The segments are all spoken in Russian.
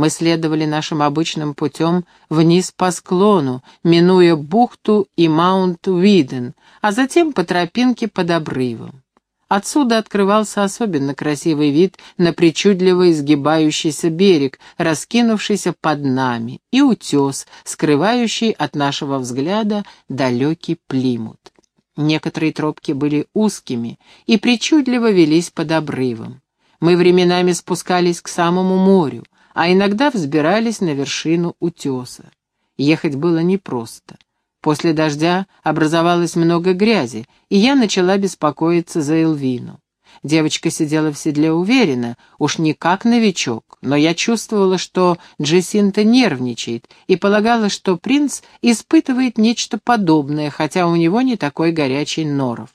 Мы следовали нашим обычным путем вниз по склону, минуя бухту и маунт Уиден, а затем по тропинке под обрывом. Отсюда открывался особенно красивый вид на причудливо изгибающийся берег, раскинувшийся под нами, и утес, скрывающий от нашего взгляда далекий Плимут. Некоторые тропки были узкими и причудливо велись под обрывом. Мы временами спускались к самому морю, а иногда взбирались на вершину утеса. Ехать было непросто. После дождя образовалось много грязи, и я начала беспокоиться за Элвину. Девочка сидела в седле уверенно, уж не как новичок, но я чувствовала, что Джессинта нервничает, и полагала, что принц испытывает нечто подобное, хотя у него не такой горячий норов.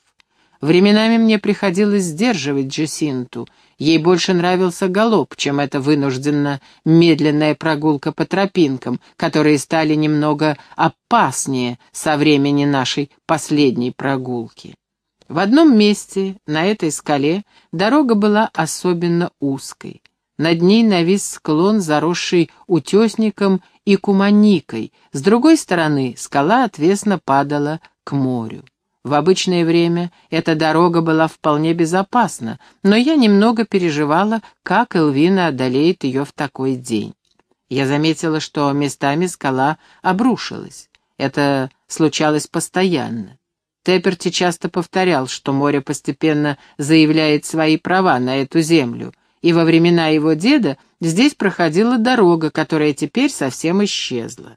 Временами мне приходилось сдерживать Джессинту, Ей больше нравился галоп, чем эта вынужденно медленная прогулка по тропинкам, которые стали немного опаснее со времени нашей последней прогулки. В одном месте, на этой скале, дорога была особенно узкой. Над ней навис склон, заросший утесником и куманикой, с другой стороны скала отвесно падала к морю. В обычное время эта дорога была вполне безопасна, но я немного переживала, как Элвина одолеет ее в такой день. Я заметила, что местами скала обрушилась. Это случалось постоянно. Тепперти часто повторял, что море постепенно заявляет свои права на эту землю, и во времена его деда здесь проходила дорога, которая теперь совсем исчезла.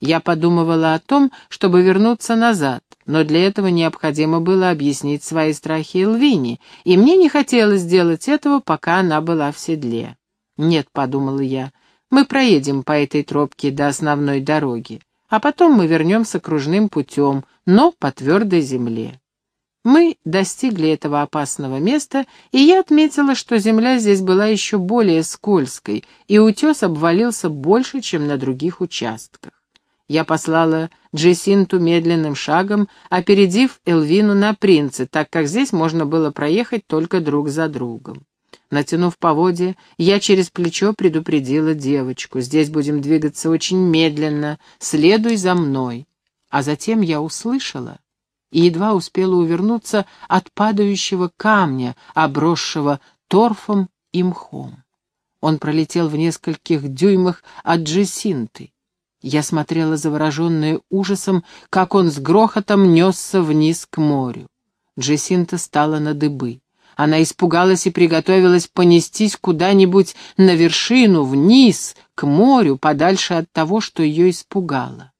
Я подумывала о том, чтобы вернуться назад, но для этого необходимо было объяснить свои страхи Элвине, и мне не хотелось сделать этого, пока она была в седле. «Нет», — подумала я, — «мы проедем по этой тропке до основной дороги, а потом мы вернемся кружным путем, но по твердой земле». Мы достигли этого опасного места, и я отметила, что земля здесь была еще более скользкой, и утес обвалился больше, чем на других участках. Я послала Джессинту медленным шагом, опередив Элвину на принце, так как здесь можно было проехать только друг за другом. Натянув поводья, я через плечо предупредила девочку. «Здесь будем двигаться очень медленно, следуй за мной». А затем я услышала и едва успела увернуться от падающего камня, обросшего торфом и мхом. Он пролетел в нескольких дюймах от Джессинты. Я смотрела завороженная ужасом, как он с грохотом несся вниз к морю. Джессинта стала на дыбы. Она испугалась и приготовилась понестись куда-нибудь на вершину, вниз, к морю, подальше от того, что ее испугало.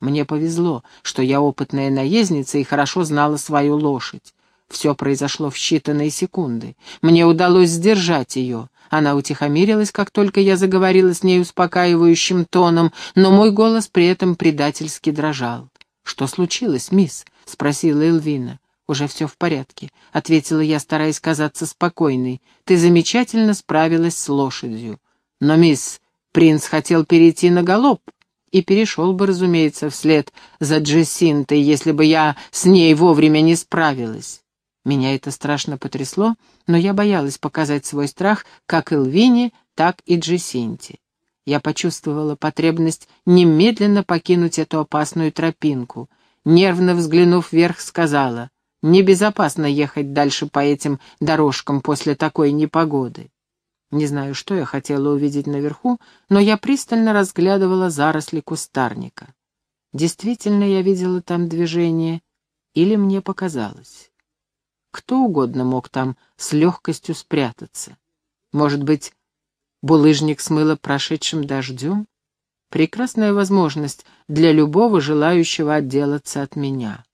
Мне повезло, что я опытная наездница и хорошо знала свою лошадь. Все произошло в считанные секунды. Мне удалось сдержать ее. Она утихомирилась, как только я заговорила с ней успокаивающим тоном, но мой голос при этом предательски дрожал. «Что случилось, мисс?» — спросила Элвина. «Уже все в порядке», — ответила я, стараясь казаться спокойной. «Ты замечательно справилась с лошадью». «Но, мисс, принц хотел перейти на галоп и перешел бы, разумеется, вслед за Джессинтой, если бы я с ней вовремя не справилась. Меня это страшно потрясло, но я боялась показать свой страх как Элвине, так и Джессинте. Я почувствовала потребность немедленно покинуть эту опасную тропинку. Нервно взглянув вверх, сказала, «Небезопасно ехать дальше по этим дорожкам после такой непогоды». Не знаю, что я хотела увидеть наверху, но я пристально разглядывала заросли кустарника. Действительно, я видела там движение, или мне показалось. Кто угодно мог там с легкостью спрятаться. Может быть, булыжник смыло прошедшим дождем? Прекрасная возможность для любого желающего отделаться от меня.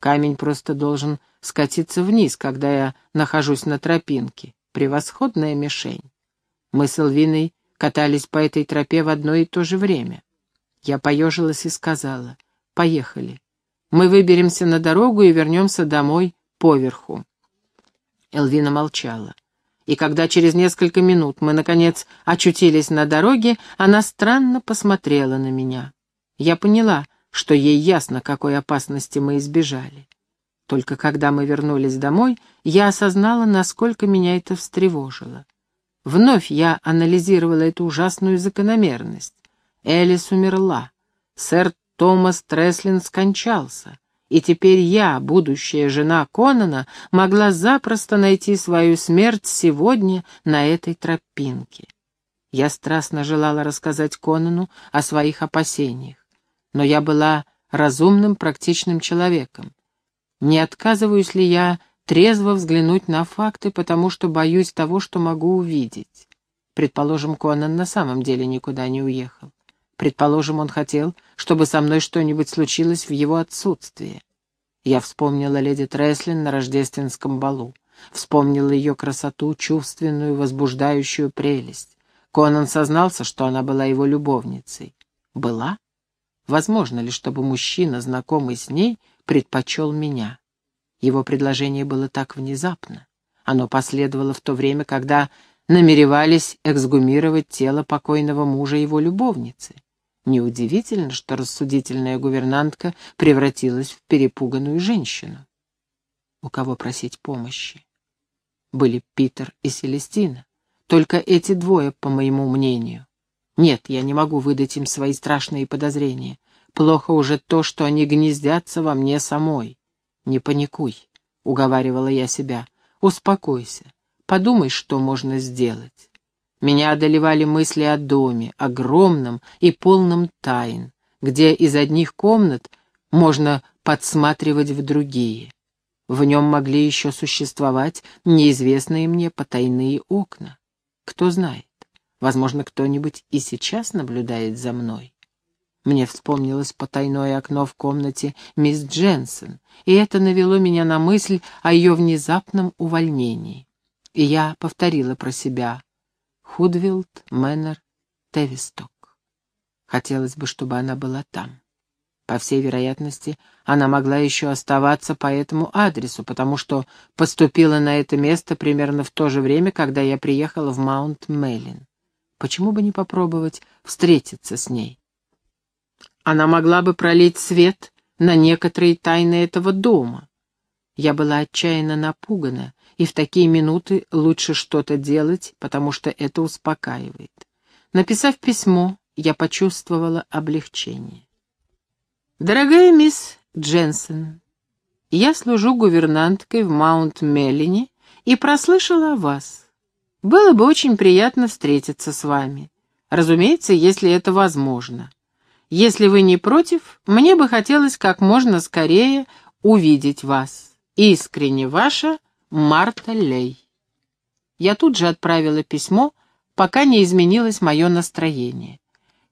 Камень просто должен скатиться вниз, когда я нахожусь на тропинке. Превосходная мишень. Мы с Элвиной катались по этой тропе в одно и то же время. Я поежилась и сказала, «Поехали. Мы выберемся на дорогу и вернемся домой поверху. Элвина молчала. И когда через несколько минут мы, наконец, очутились на дороге, она странно посмотрела на меня. Я поняла, что ей ясно, какой опасности мы избежали. Только когда мы вернулись домой, я осознала, насколько меня это встревожило. Вновь я анализировала эту ужасную закономерность. Элис умерла. Сэр Томас Треслин скончался. И теперь я, будущая жена Конана, могла запросто найти свою смерть сегодня на этой тропинке. Я страстно желала рассказать Конану о своих опасениях, но я была разумным, практичным человеком. Не отказываюсь ли я трезво взглянуть на факты, потому что боюсь того, что могу увидеть? Предположим, Конан на самом деле никуда не уехал. Предположим, он хотел, чтобы со мной что-нибудь случилось в его отсутствие. Я вспомнила леди Треслин на рождественском балу. Вспомнила ее красоту, чувственную, возбуждающую прелесть. Конан сознался, что она была его любовницей. Была? Возможно ли, чтобы мужчина, знакомый с ней, предпочел меня? Его предложение было так внезапно. Оно последовало в то время, когда намеревались эксгумировать тело покойного мужа его любовницы. Неудивительно, что рассудительная гувернантка превратилась в перепуганную женщину. У кого просить помощи? Были Питер и Селестина. Только эти двое, по моему мнению. Нет, я не могу выдать им свои страшные подозрения. Плохо уже то, что они гнездятся во мне самой. Не паникуй, — уговаривала я себя. Успокойся. Подумай, что можно сделать. Меня одолевали мысли о доме, огромном и полном тайн, где из одних комнат можно подсматривать в другие. В нем могли еще существовать неизвестные мне потайные окна. Кто знает, возможно, кто-нибудь и сейчас наблюдает за мной. Мне вспомнилось потайное окно в комнате мисс Дженсен, и это навело меня на мысль о ее внезапном увольнении. И я повторила про себя Худвилд, Мэннер, Тевисток. Хотелось бы, чтобы она была там. По всей вероятности, она могла еще оставаться по этому адресу, потому что поступила на это место примерно в то же время, когда я приехала в Маунт-Меллин. Почему бы не попробовать встретиться с ней? Она могла бы пролить свет на некоторые тайны этого дома. Я была отчаянно напугана, и в такие минуты лучше что-то делать, потому что это успокаивает. Написав письмо, я почувствовала облегчение. «Дорогая мисс Дженсен, я служу гувернанткой в Маунт-Меллине и прослышала о вас. Было бы очень приятно встретиться с вами. Разумеется, если это возможно. Если вы не против, мне бы хотелось как можно скорее увидеть вас. Искренне ваша Марта Лей. Я тут же отправила письмо, пока не изменилось мое настроение.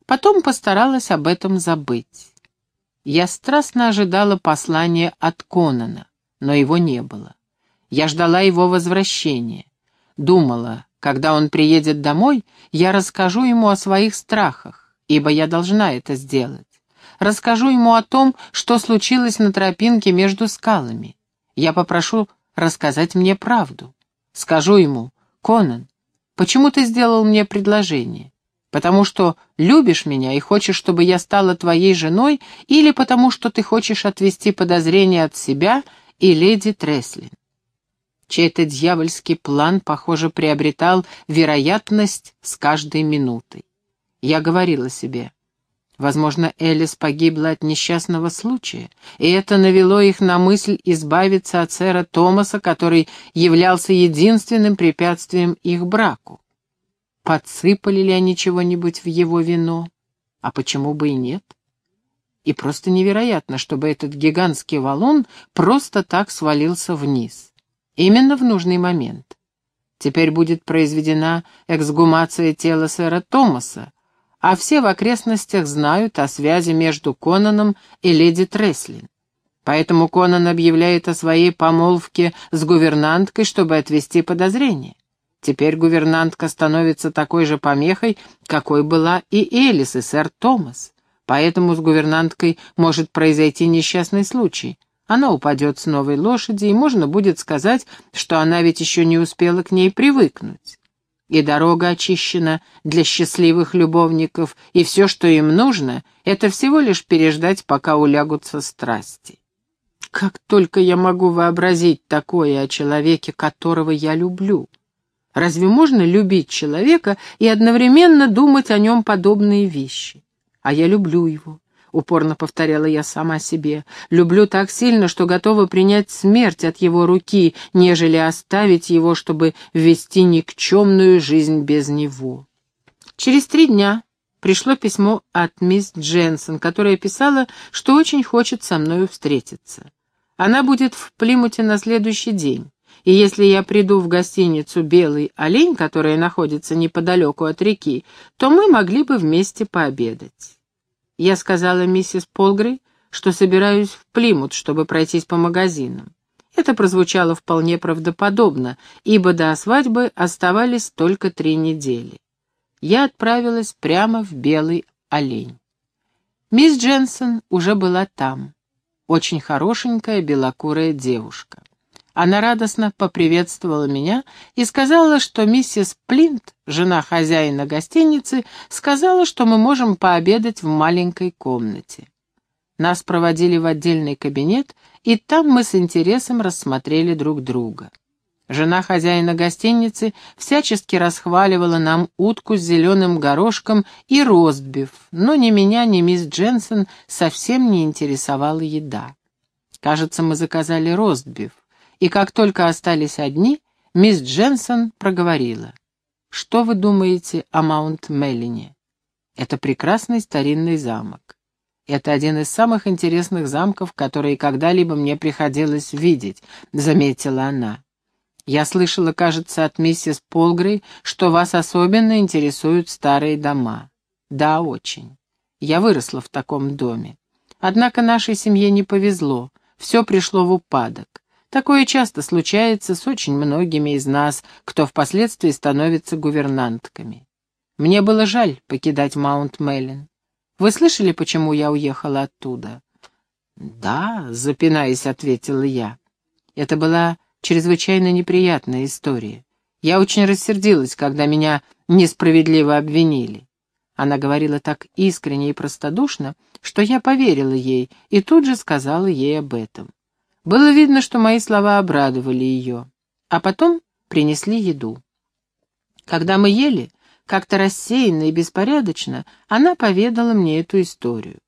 Потом постаралась об этом забыть. Я страстно ожидала послания от Конана, но его не было. Я ждала его возвращения. Думала, когда он приедет домой, я расскажу ему о своих страхах, ибо я должна это сделать. Расскажу ему о том, что случилось на тропинке между скалами. Я попрошу рассказать мне правду. Скажу ему, Конан, почему ты сделал мне предложение? Потому что любишь меня и хочешь, чтобы я стала твоей женой, или потому что ты хочешь отвести подозрения от себя и леди Треслин? Чей-то дьявольский план, похоже, приобретал вероятность с каждой минутой. Я говорила себе, Возможно, Элис погибла от несчастного случая, и это навело их на мысль избавиться от сэра Томаса, который являлся единственным препятствием их браку. Подсыпали ли они чего-нибудь в его вино? А почему бы и нет? И просто невероятно, чтобы этот гигантский валун просто так свалился вниз. Именно в нужный момент. Теперь будет произведена эксгумация тела сэра Томаса, а все в окрестностях знают о связи между Конаном и леди Треслин. Поэтому Конан объявляет о своей помолвке с гувернанткой, чтобы отвести подозрения. Теперь гувернантка становится такой же помехой, какой была и Элис, и сэр Томас. Поэтому с гувернанткой может произойти несчастный случай. Она упадет с новой лошади, и можно будет сказать, что она ведь еще не успела к ней привыкнуть и дорога очищена для счастливых любовников, и все, что им нужно, это всего лишь переждать, пока улягутся страсти. Как только я могу вообразить такое о человеке, которого я люблю. Разве можно любить человека и одновременно думать о нем подобные вещи? А я люблю его, — упорно повторяла я сама себе. Люблю так сильно, что готова принять смерть от его руки, нежели оставить его, чтобы вести никчемную жизнь без него. Через три дня пришло письмо от мисс Дженсон, которая писала, что очень хочет со мною встретиться. Она будет в Плимуте на следующий день и если я приду в гостиницу «Белый олень», которая находится неподалеку от реки, то мы могли бы вместе пообедать. Я сказала миссис Полгрей, что собираюсь в Плимут, чтобы пройтись по магазинам. Это прозвучало вполне правдоподобно, ибо до свадьбы оставались только три недели. Я отправилась прямо в Белый олень. Мисс Дженсон уже была там. Очень хорошенькая белокурая девушка. Она радостно поприветствовала меня и сказала, что миссис Плинт, жена хозяина гостиницы, сказала, что мы можем пообедать в маленькой комнате. Нас проводили в отдельный кабинет, и там мы с интересом рассмотрели друг друга. Жена хозяина гостиницы всячески расхваливала нам утку с зеленым горошком и ростбиф, но ни меня, ни мисс Дженсен совсем не интересовала еда. Кажется, мы заказали ростбиф и как только остались одни, мисс Дженсон проговорила. «Что вы думаете о Маунт-Меллине? Это прекрасный старинный замок. Это один из самых интересных замков, которые когда-либо мне приходилось видеть», — заметила она. «Я слышала, кажется, от миссис Полгрей, что вас особенно интересуют старые дома. Да, очень. Я выросла в таком доме. Однако нашей семье не повезло, все пришло в упадок. Такое часто случается с очень многими из нас, кто впоследствии становится гувернантками. Мне было жаль покидать Маунт Меллин. Вы слышали, почему я уехала оттуда? Да, запинаясь, ответила я. Это была чрезвычайно неприятная история. Я очень рассердилась, когда меня несправедливо обвинили. Она говорила так искренне и простодушно, что я поверила ей и тут же сказала ей об этом. Было видно, что мои слова обрадовали ее. А потом принесли еду. Когда мы ели, как-то рассеянно и беспорядочно, она поведала мне эту историю.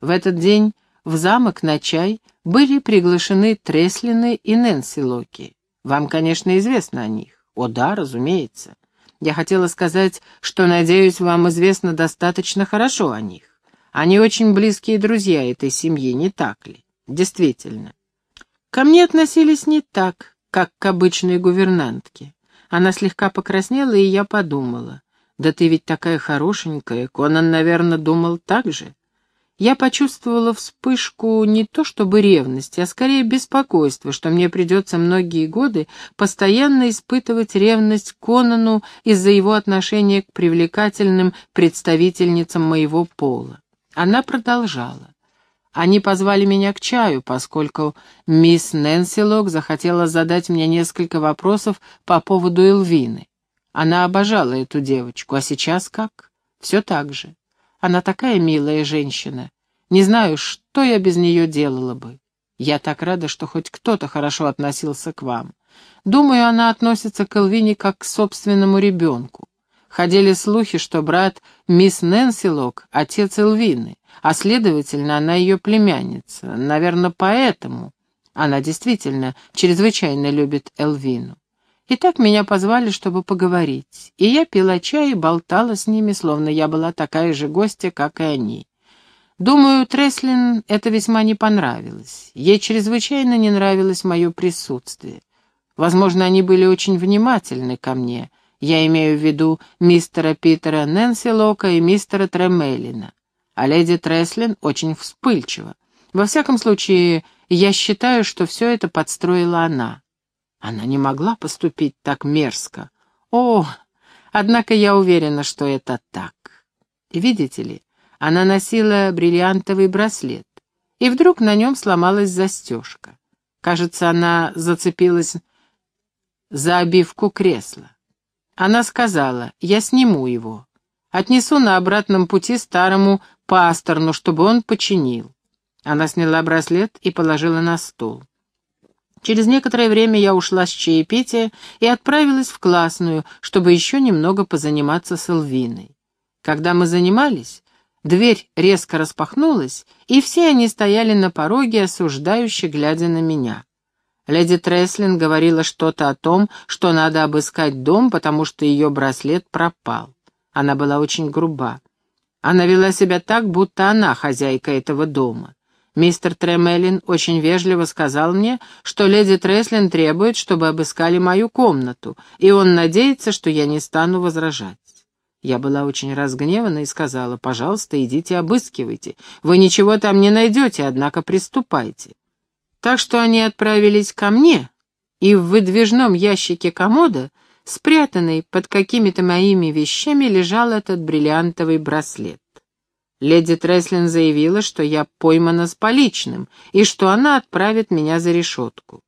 В этот день в замок на чай были приглашены Треслины и Нэнси Локи. Вам, конечно, известно о них. О да, разумеется. Я хотела сказать, что, надеюсь, вам известно достаточно хорошо о них. Они очень близкие друзья этой семьи, не так ли? Действительно. Ко мне относились не так, как к обычной гувернантке. Она слегка покраснела, и я подумала. «Да ты ведь такая хорошенькая, Конан, наверное, думал так же». Я почувствовала вспышку не то чтобы ревности, а скорее беспокойства, что мне придется многие годы постоянно испытывать ревность Конану из-за его отношения к привлекательным представительницам моего пола. Она продолжала. Они позвали меня к чаю, поскольку мисс Нэнси Лок захотела задать мне несколько вопросов по поводу Элвины. Она обожала эту девочку, а сейчас как? Все так же. Она такая милая женщина. Не знаю, что я без нее делала бы. Я так рада, что хоть кто-то хорошо относился к вам. Думаю, она относится к Элвине как к собственному ребенку. Ходили слухи, что брат мисс Нэнси Лок — отец Элвины, а, следовательно, она ее племянница. Наверное, поэтому она действительно чрезвычайно любит Элвину. И так меня позвали, чтобы поговорить, и я пила чай и болтала с ними, словно я была такая же гостья, как и они. Думаю, Треслин это весьма не понравилось. Ей чрезвычайно не нравилось мое присутствие. Возможно, они были очень внимательны ко мне — я имею в виду мистера Питера Нэнси Лока и мистера Тремелина. А леди Треслин очень вспыльчива. Во всяком случае, я считаю, что все это подстроила она. Она не могла поступить так мерзко. О, однако я уверена, что это так. Видите ли, она носила бриллиантовый браслет, и вдруг на нем сломалась застежка. Кажется, она зацепилась за обивку кресла. Она сказала, я сниму его. Отнесу на обратном пути старому пасторну, чтобы он починил. Она сняла браслет и положила на стол. Через некоторое время я ушла с чаепития и отправилась в классную, чтобы еще немного позаниматься с Элвиной. Когда мы занимались, дверь резко распахнулась, и все они стояли на пороге, осуждающе глядя на меня. Леди Треслин говорила что-то о том, что надо обыскать дом, потому что ее браслет пропал. Она была очень груба. Она вела себя так, будто она хозяйка этого дома. Мистер Тремелин очень вежливо сказал мне, что леди Треслин требует, чтобы обыскали мою комнату, и он надеется, что я не стану возражать. Я была очень разгневана и сказала, пожалуйста, идите обыскивайте. Вы ничего там не найдете, однако приступайте. Так что они отправились ко мне, и в выдвижном ящике комода, спрятанный под какими-то моими вещами, лежал этот бриллиантовый браслет. Леди Треслин заявила, что я поймана с поличным, и что она отправит меня за решетку.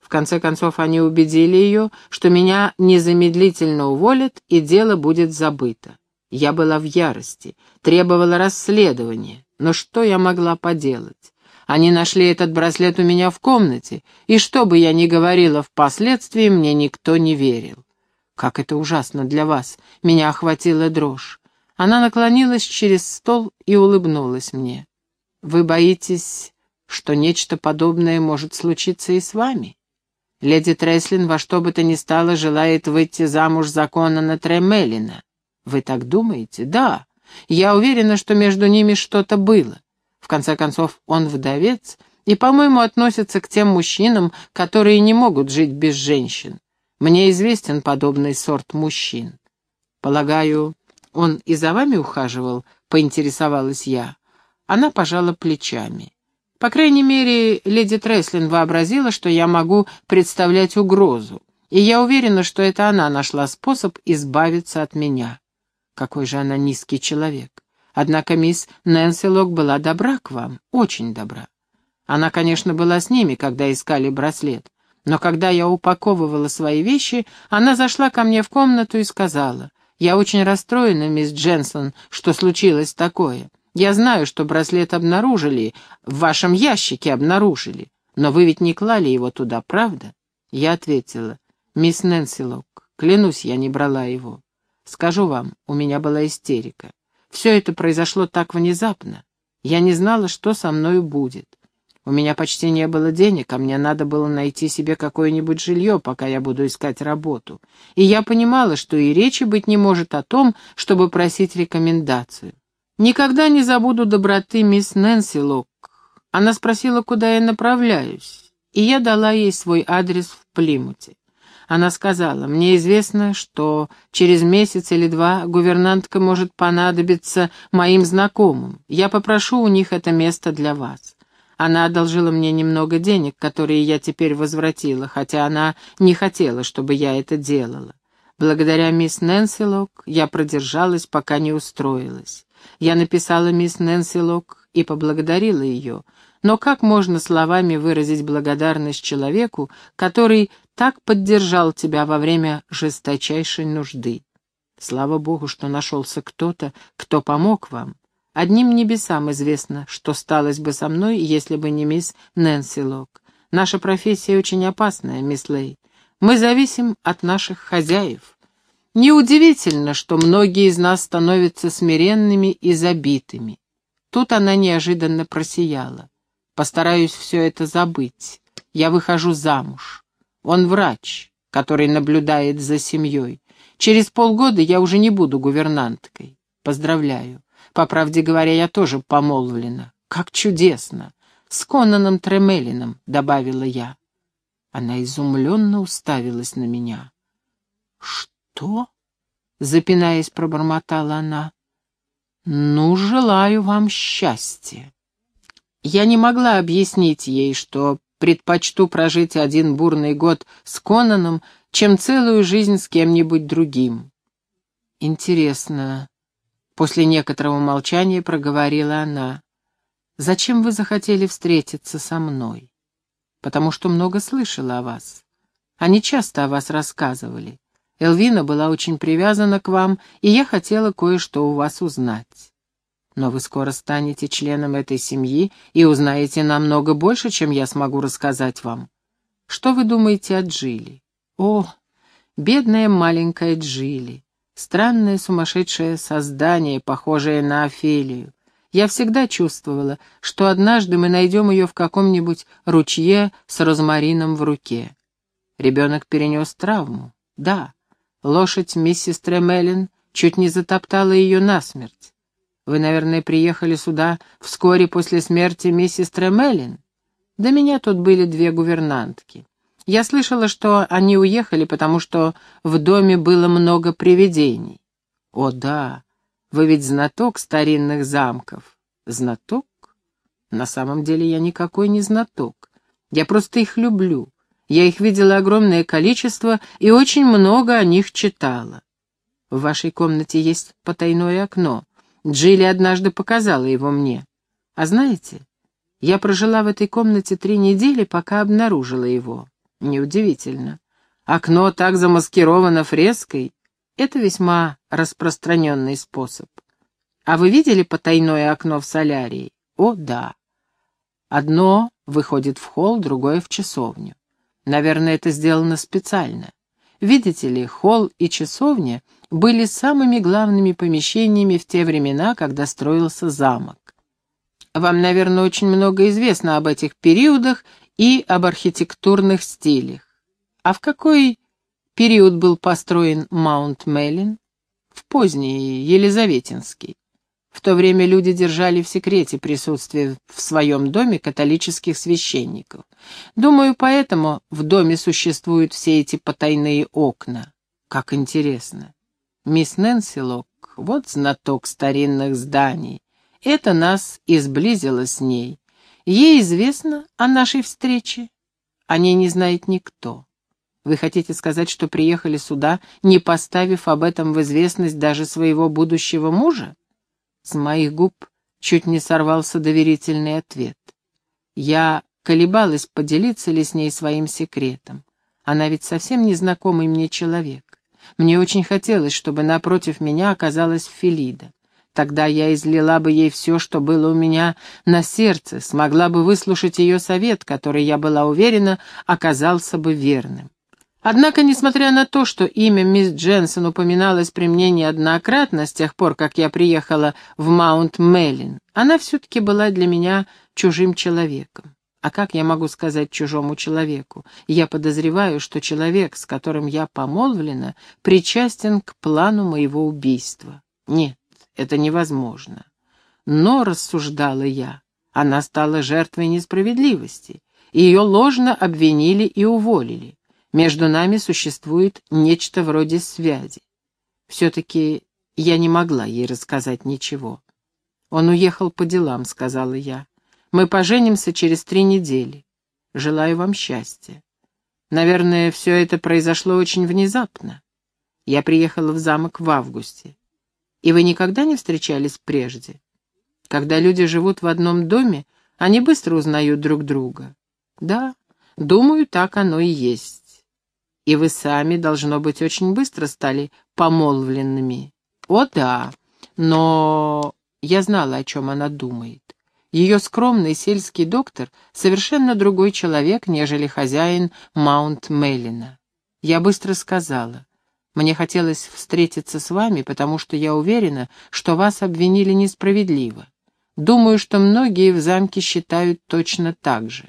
В конце концов, они убедили ее, что меня незамедлительно уволят, и дело будет забыто. Я была в ярости, требовала расследования, но что я могла поделать? Они нашли этот браслет у меня в комнате, и что бы я ни говорила впоследствии, мне никто не верил. Как это ужасно для вас, меня охватила дрожь. Она наклонилась через стол и улыбнулась мне. «Вы боитесь, что нечто подобное может случиться и с вами? Леди Треслин во что бы то ни стало желает выйти замуж закона на Тремелина. Вы так думаете? Да. Я уверена, что между ними что-то было. В конце концов, он вдовец и, по-моему, относится к тем мужчинам, которые не могут жить без женщин. Мне известен подобный сорт мужчин. Полагаю, «Он и за вами ухаживал?» — поинтересовалась я. Она пожала плечами. По крайней мере, леди Треслин вообразила, что я могу представлять угрозу, и я уверена, что это она нашла способ избавиться от меня. Какой же она низкий человек. Однако мисс Нэнси Лок была добра к вам, очень добра. Она, конечно, была с ними, когда искали браслет, но когда я упаковывала свои вещи, она зашла ко мне в комнату и сказала, «Я очень расстроена, мисс Дженсон, что случилось такое. Я знаю, что браслет обнаружили, в вашем ящике обнаружили, но вы ведь не клали его туда, правда?» Я ответила, «Мисс Нэнси Лок, клянусь, я не брала его. Скажу вам, у меня была истерика. Все это произошло так внезапно. Я не знала, что со мною будет. У меня почти не было денег, а мне надо было найти себе какое-нибудь жилье, пока я буду искать работу. И я понимала, что и речи быть не может о том, чтобы просить рекомендацию. Никогда не забуду доброты мисс Нэнси Лок. Она спросила, куда я направляюсь, и я дала ей свой адрес в Плимуте. Она сказала, мне известно, что через месяц или два гувернантка может понадобиться моим знакомым. Я попрошу у них это место для вас. Она одолжила мне немного денег, которые я теперь возвратила, хотя она не хотела, чтобы я это делала. Благодаря мисс Нэнси Лок я продержалась, пока не устроилась. Я написала мисс Нэнси Лок и поблагодарила ее, но как можно словами выразить благодарность человеку, который так поддержал тебя во время жесточайшей нужды? Слава Богу, что нашелся кто-то, кто помог вам. Одним небесам известно, что сталось бы со мной, если бы не мисс Нэнси Лок. Наша профессия очень опасная, мисс Лей. Мы зависим от наших хозяев. Неудивительно, что многие из нас становятся смиренными и забитыми. Тут она неожиданно просияла. Постараюсь все это забыть. Я выхожу замуж. Он врач, который наблюдает за семьей. Через полгода я уже не буду гувернанткой. Поздравляю. По правде говоря, я тоже помолвлена. Как чудесно! С Конаном Тремелином, — добавила я. Она изумленно уставилась на меня. «Что?» — запинаясь, пробормотала она. «Ну, желаю вам счастья». Я не могла объяснить ей, что предпочту прожить один бурный год с Конаном, чем целую жизнь с кем-нибудь другим. Интересно, После некоторого молчания проговорила она. «Зачем вы захотели встретиться со мной?» «Потому что много слышала о вас. Они часто о вас рассказывали. Элвина была очень привязана к вам, и я хотела кое-что у вас узнать. Но вы скоро станете членом этой семьи и узнаете намного больше, чем я смогу рассказать вам. Что вы думаете о Джилли? О, бедная маленькая Джилли. Странное сумасшедшее создание, похожее на Офелию. Я всегда чувствовала, что однажды мы найдем ее в каком-нибудь ручье с розмарином в руке. Ребенок перенес травму. Да, лошадь миссис Тремелин чуть не затоптала ее насмерть. Вы, наверное, приехали сюда вскоре после смерти миссис Тремелин? До меня тут были две гувернантки. Я слышала, что они уехали, потому что в доме было много привидений. О, да, вы ведь знаток старинных замков. Знаток? На самом деле я никакой не знаток. Я просто их люблю. Я их видела огромное количество и очень много о них читала. В вашей комнате есть потайное окно. Джилли однажды показала его мне. А знаете, я прожила в этой комнате три недели, пока обнаружила его. Неудивительно. Окно так замаскировано фреской. Это весьма распространенный способ. А вы видели потайное окно в солярии? О, да. Одно выходит в холл, другое в часовню. Наверное, это сделано специально. Видите ли, холл и часовня были самыми главными помещениями в те времена, когда строился замок. Вам, наверное, очень много известно об этих периодах и об архитектурных стилях. А в какой период был построен Маунт Меллин? В поздний, Елизаветинский. В то время люди держали в секрете присутствие в своем доме католических священников. Думаю, поэтому в доме существуют все эти потайные окна. Как интересно. Мисс Нэнси Лок, вот знаток старинных зданий. Это нас и сблизило с ней. Ей известно о нашей встрече. О ней не знает никто. Вы хотите сказать, что приехали сюда, не поставив об этом в известность даже своего будущего мужа? С моих губ чуть не сорвался доверительный ответ. Я колебалась, поделиться ли с ней своим секретом. Она ведь совсем незнакомый мне человек. Мне очень хотелось, чтобы напротив меня оказалась Филида. Тогда я излила бы ей все, что было у меня на сердце, смогла бы выслушать ее совет, который, я была уверена, оказался бы верным. Однако, несмотря на то, что имя мисс Дженсон упоминалось при мне неоднократно с тех пор, как я приехала в Маунт-Меллин, она все-таки была для меня чужим человеком. А как я могу сказать чужому человеку? Я подозреваю, что человек, с которым я помолвлена, причастен к плану моего убийства. Нет, это невозможно. Но, рассуждала я, она стала жертвой несправедливости. Ее ложно обвинили и уволили. Между нами существует нечто вроде связи. Все-таки я не могла ей рассказать ничего. «Он уехал по делам», — сказала я. «Мы поженимся через три недели. Желаю вам счастья. Наверное, все это произошло очень внезапно. Я приехала в замок в августе. И вы никогда не встречались прежде? Когда люди живут в одном доме, они быстро узнают друг друга. Да, думаю, так оно и есть. И вы сами, должно быть, очень быстро стали помолвленными. О, да, но я знала, о чем она думает. Ее скромный сельский доктор — совершенно другой человек, нежели хозяин Маунт Меллина. Я быстро сказала, мне хотелось встретиться с вами, потому что я уверена, что вас обвинили несправедливо. Думаю, что многие в замке считают точно так же.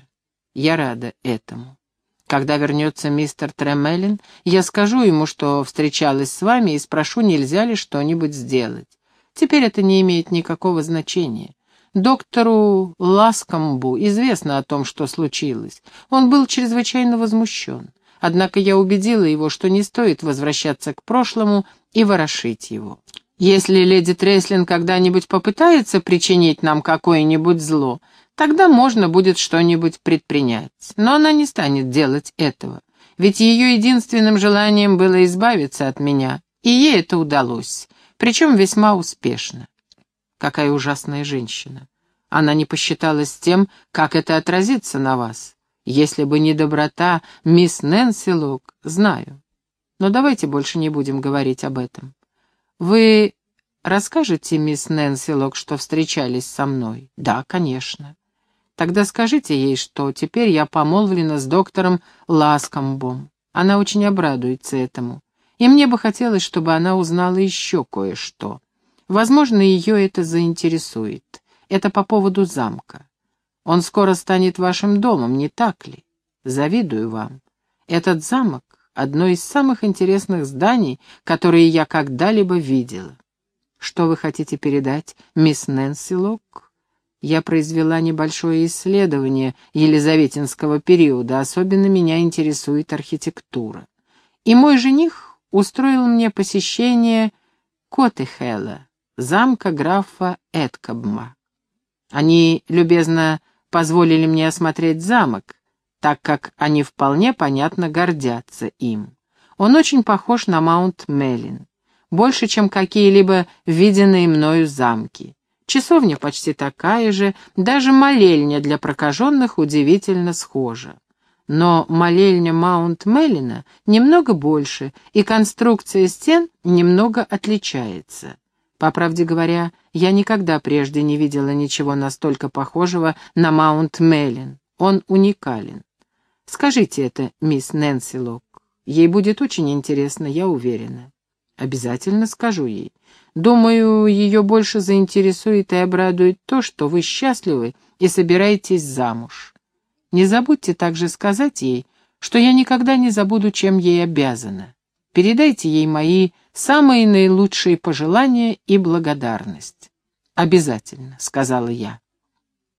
Я рада этому. Когда вернется мистер Тремелин, я скажу ему, что встречалась с вами, и спрошу, нельзя ли что-нибудь сделать. Теперь это не имеет никакого значения. Доктору Ласкамбу известно о том, что случилось. Он был чрезвычайно возмущен. Однако я убедила его, что не стоит возвращаться к прошлому и ворошить его. Если леди Треслин когда-нибудь попытается причинить нам какое-нибудь зло, тогда можно будет что-нибудь предпринять. Но она не станет делать этого, ведь ее единственным желанием было избавиться от меня, и ей это удалось, причем весьма успешно. Какая ужасная женщина. Она не посчиталась тем, как это отразится на вас. Если бы не доброта мисс Нэнси Лук, знаю. Но давайте больше не будем говорить об этом. Вы расскажете, мисс Нэнси Лок, что встречались со мной? Да, конечно. Тогда скажите ей, что теперь я помолвлена с доктором Ласкомбом. Она очень обрадуется этому. И мне бы хотелось, чтобы она узнала еще кое-что. Возможно, ее это заинтересует. Это по поводу замка. Он скоро станет вашим домом, не так ли? Завидую вам. Этот замок — одно из самых интересных зданий, которые я когда-либо видела. Что вы хотите передать, мисс Нэнси Лок? Я произвела небольшое исследование елизаветинского периода, особенно меня интересует архитектура. И мой жених устроил мне посещение Котехела, замка графа Эткабма. Они любезно позволили мне осмотреть замок, так как они вполне понятно гордятся им. Он очень похож на Маунт Меллин, больше, чем какие-либо виденные мною замки. Часовня почти такая же, даже молельня для прокаженных удивительно схожа. Но молельня Маунт Меллина немного больше, и конструкция стен немного отличается. По правде говоря, я никогда прежде не видела ничего настолько похожего на Маунт Меллин. Он уникален. Скажите это, мисс Нэнси Лок. Ей будет очень интересно, я уверена. Обязательно скажу ей. Думаю, ее больше заинтересует и обрадует то, что вы счастливы и собираетесь замуж. Не забудьте также сказать ей, что я никогда не забуду, чем ей обязана. Передайте ей мои самые наилучшие пожелания и благодарность. «Обязательно», — сказала я.